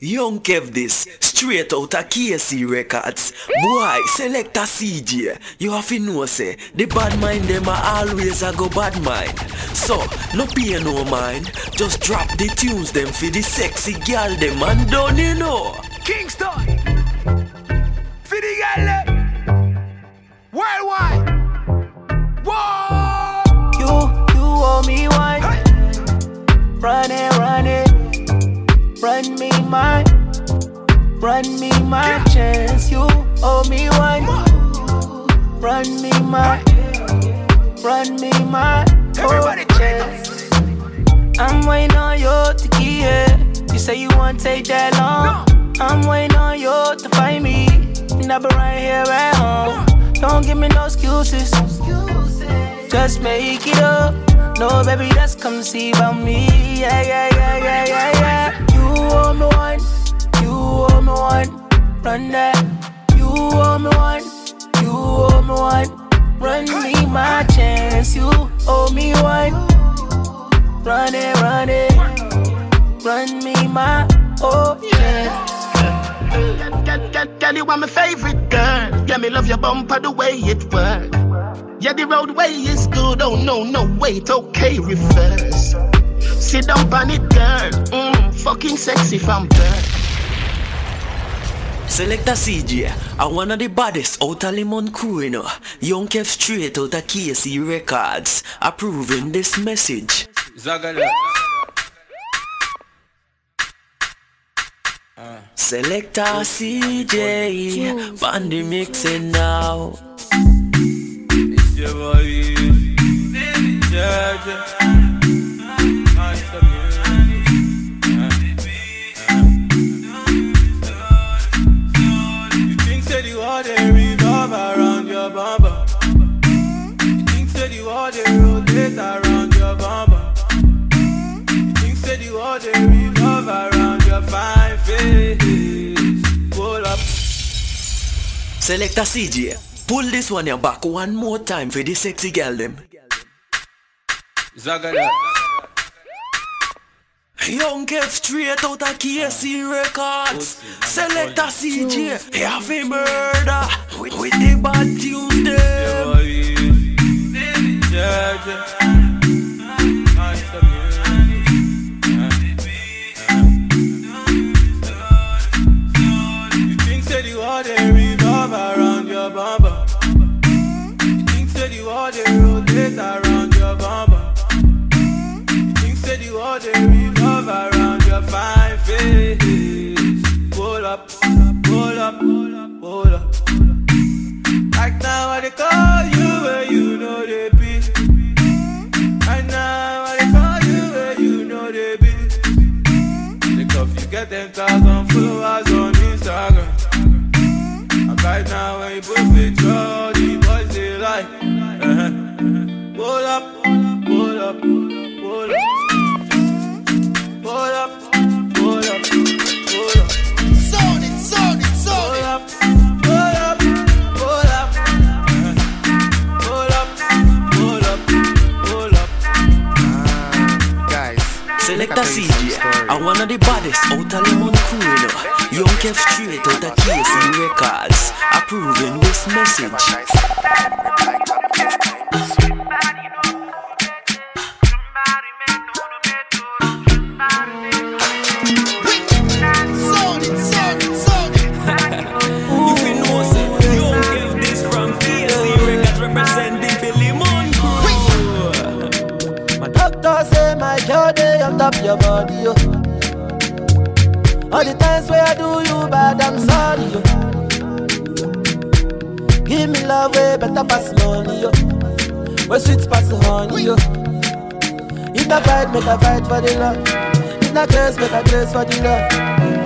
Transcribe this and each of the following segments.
Young Kev this, straight out of KC Records. Boy, Selecta CJ. You have to know say, the bad mind them are always a go bad mind. So, no pay no mind. Just drop the tunes them for the sexy girl them and don't you know. Kingston. For the girl eh? Run me my chance. You owe me one. Run me my, run me my Everybody chance. I'm waiting on you to get here. You say you won't take that long. I'm waiting on you to find me. And I'll be right here at home. Don't give me no excuses. Just make it up. No, baby, just come see about me. Yeah, yeah, yeah, yeah, yeah, yeah. You owe me one. Me one. Run that. You owe me one. You owe me one. Run me my chance. You owe me one. Run it, run it. Run me my oh yeah. Girl, girl, girl, you are my favorite girl. Yeah, me love your bumper the way it work. Yeah, the roadway is good. Oh no, no, wait, okay, reverse. Sit down on it, girl. Mm, fucking sexy from birth. Selecta CJ, I one of the baddest oh, out of Lemon crew, you know. Young Kev straight out oh, of KC Records, approving this message. Zagala. Select a CJ, bandy mixing now. It's your boy. Yeah, world they rotate around your bumper. You think say the world they revolve around your fine face. Pull up. Selecta CJ, pull this one here back one more time for the sexy girl them. Zagala. Young Kev straight out of KC Records. Selecta CJ, have a murder with, with the bad tunes them. You of you get ten thousand followers on Instagram. And right now when you put picture, the boys they like. Uh-huh. Pull up, pull up, pull up. Pull up, pull up, pull up. Zone it, zone it, zone Pull it. up, pull up, pull up. Uh-huh. Pull up, pull up, pull up. Guys, Select Let a me I one of the baddest out of Lemon know. Young Kev straight out of KC Records, approving this message. Give me love way better pass money, yo. Where sweet pass honey, yo. If I fight, make a fight for the love. If I grace, make a grace for the love.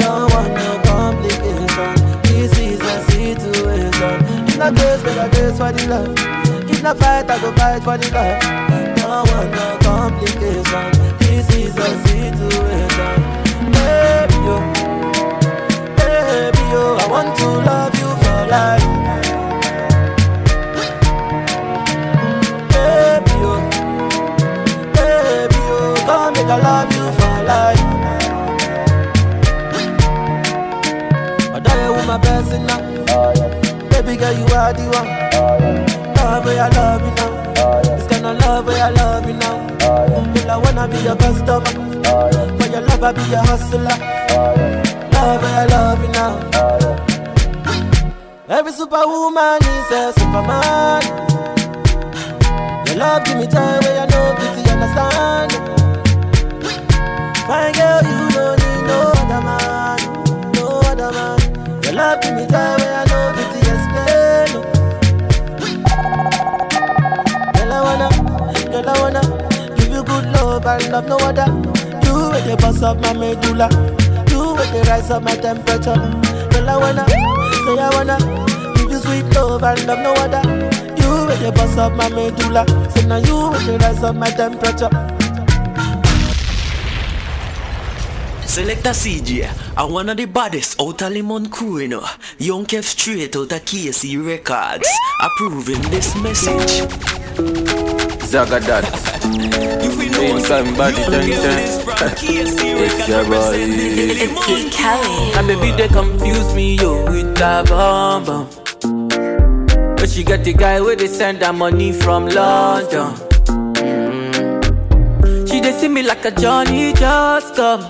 Don't want no complication. This is a situation. If I grace, make a grace for the love. If I fight, I go fight for the love. Blessing now. Baby girl, you are the one. Love where I love you now. This kind of love where I love you now. Girl, I wanna be your customer. For your love, I be your hustler. Love where I love you now. Every superwoman is a superman. Your love give me joy where I know pity understand. Fine girl, you you love and love no other. You with the boss of my medulla, you with the rise of my temperature. Girl, I wanna, say I wanna give you sweet love and love no other. You with the boss of my medulla, say now you with the rise of my temperature. Selecta CJ, I one of the baddest out of Lemon crew, you know. Young Kev straight out of KC Records, approving this message. Zagadad. You feel Same know time, body Young ten, Kev ten. is from KC It's Records your boy. the It's Lemon Kelly. And baby, they confuse me, yo, with that bomb bomb. But she got the guy where they send her money from London. Mm. She they see me like a Johnny just come.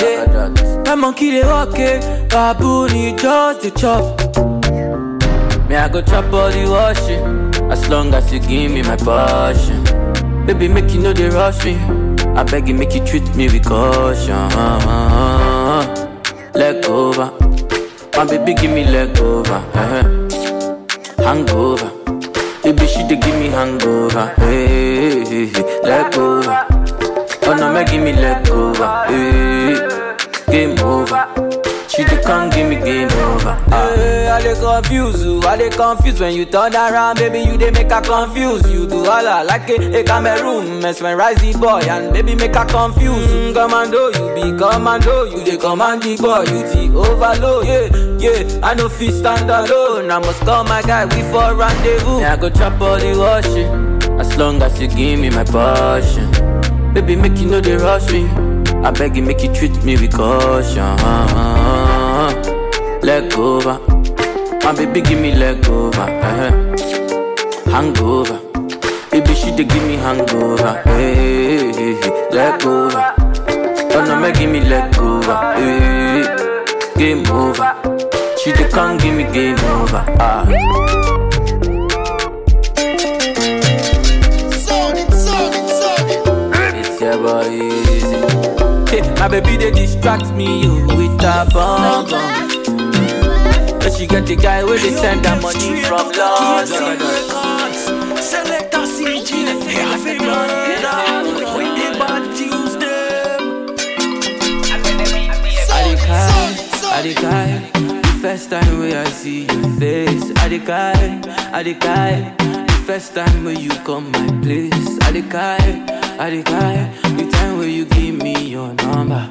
Yeah. Zagadad. My monkey they walk it, baboon he just the chop. Me I go chop all the washing, as long as you give me my passion. Baby make you know they rush me, I beg you make you treat me with caution. Leg over, my baby give me leg over, uh-huh. hangover. Baby she dey give me hangover, hey, hey, hey. leg over. Oh no, make give me leg over. Hey, game over. Dey come give me game over. Hey, I dey confuse you, I dey confuse when you turn around, baby. You dey make her confuse. You do all I like a, a Cameroon, mesmerize the boy and baby make her confuse. Mm, commando, you be commando, you dey command the boy, you the overload. Yeah, yeah, I no fit stand alone. I must call my guy, we for rendezvous. Yeah, I go chop all the washing, as long as you give me my passion. Baby, make you know they rush me. I beg you, make you treat me with caution. Leg over. My baby, give me leg over. uh-huh. Hangover. Baby, she dey give me hangover. Hey, hey, hey. leg over. Oh no, make give me leg over. Hey, game over. She dey come give me game over. Ah. It's your boy easy. Hey, my baby they distract me oh, with that bomb But she get the guy where they send her money from London. Selecta CJ, half a man down with the bad tunes them. I I dey cry. The first time when I see your face, I dey cry, I dey cry. The first time when you come my place, I dey cry, I dey cry. The time when you give me your number,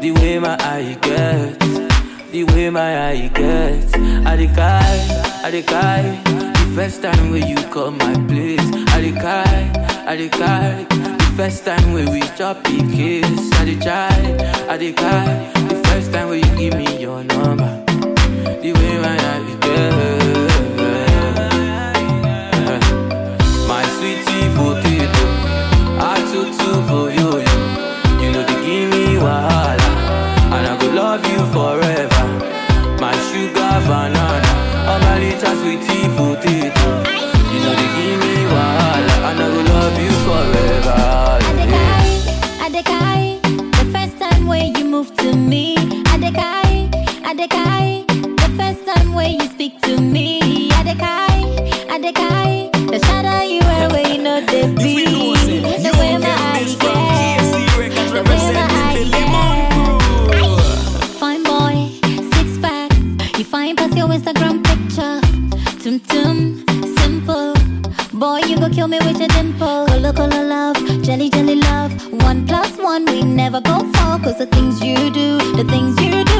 the way my eye get, the way my eye get. I cry, I cry. The first time when you come my place, I cry, I cry. The first time when we chop the kiss, I try, I cry. The first time when you give me your number, the way my eye get. Me. Adekai, Adekai, the shadow you wear when you know the You beat. feel know say The way my Kev eye is from get, the way my representing the eye Lemon get. Fine boy, six pack. You find past your Instagram picture. Tum tum, simple. Boy, you go kill me with your dimple. Color, color love, jelly, jelly love. One plus one, we never go far. Cause the things you do, the things you do,